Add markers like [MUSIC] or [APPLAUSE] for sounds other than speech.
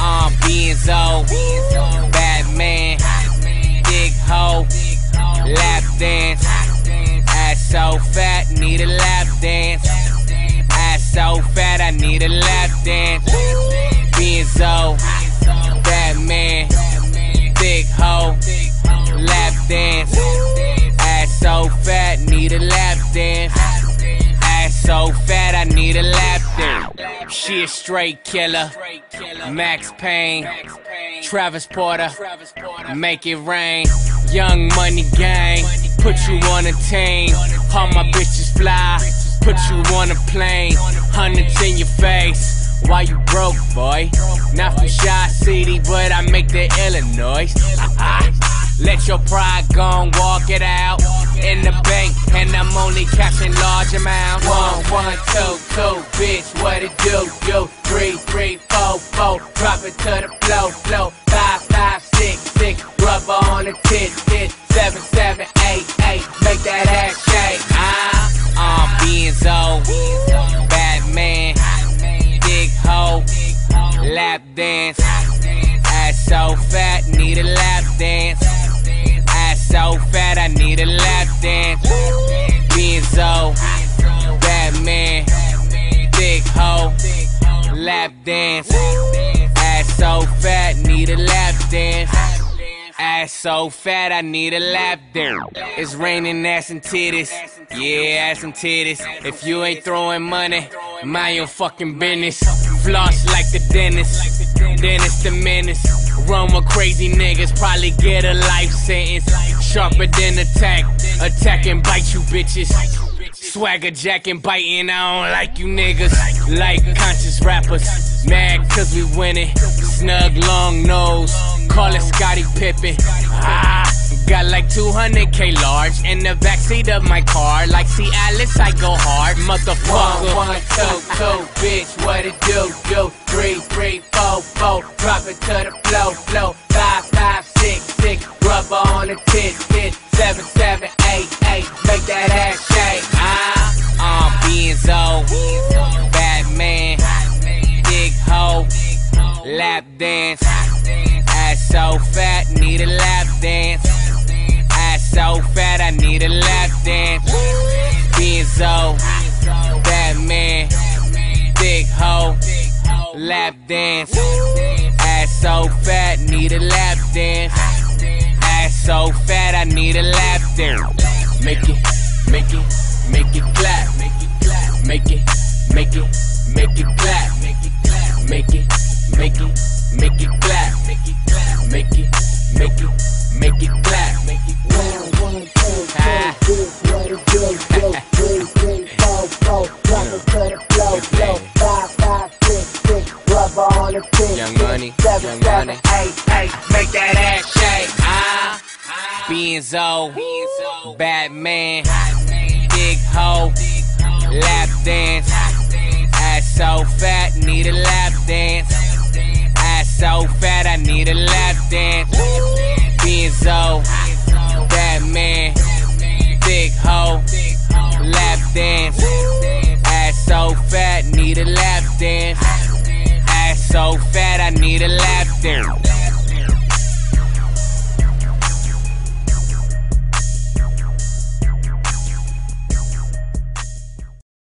I'm Benzo, Batman, Big Ho, Lap Dance. Ass so fat, need a lap dance. Ass so fat, I need a lap dance. Benzo, Batman, Big Ho, Lap Dance. Ass so fat, need a lap dance. Ass so fat, I need a lap. She a straight killer. Max Payne, Travis Porter, make it rain. Young money gang, put you on a team. All my bitches fly, put you on a plane. Hundreds in your face. Why you broke, boy? Not from Chi City, but I make the Illinois. [LAUGHS] Let your pride go and walk it out in the bank, and I'm only cashing large amounts. One, one, two, two, bitch, what it do? You three, three, four, four, drop it to the flow, flow. Five, five, six, six, rubber on the tit, tit. Seven, seven, eight, eight, make that ass shake. Ah, I'm Benzo, Batman, Big Ho, lap dance. Ass so fat, need a lap dance. Ass so fat, I need a lap dance. Benzo, Batman, Big Ho, lap dance. Ass so fat, need a lap dance. Ass so fat, I need a lap dance. It's raining ass and titties. Yeah, ass and titties. If you ain't throwing money, mind your fucking business. Floss like the dentist. Dennis the menace. Run with crazy niggas, probably get a life sentence. Sharper than attack. Attack and bite you bitches. Swagger jacking, biting, I don't like you niggas. Like conscious rappers, mad cause we winning. Snug long nose, call it Scottie Pippen. Ah, got like 200k large in the backseat of my car. Like see Alice, I go hard, motherfucker. One, one, two, two, bitch, what it do? Do three, three, four, four, drop it to the flow, flow. Five, five, six, six, rubber on the tit, tit. Seven, seven, eight, eight, make that ass shake. Ah, I'm Benzo, Batman, Big Ho, lap dance. Ass so fat, need a lap need a lap dance. Benzo, Batman, Big Ho, lap dance. Ass so fat, need a lap dance. Ass so fat, I need a lap dance. Make it, make it, make it clap. Make it. Make it, make it, clap. Make it. Make it, make it, clap. Make it. Make it, make it, clap. Make it clap. Four, to the flow, flow. Five, five, six, six, rubber on the tit, Young money, Seven, young seven, money. eight, eight, Make that ass shake. Ah, Benzo, Batman, Big Ho, lap dance. Ass so fat, need a lap dance. Ass so fat, I need a lap dance. Benzo, Batman, Big Ho, lap dance. so fat I need a lap dance.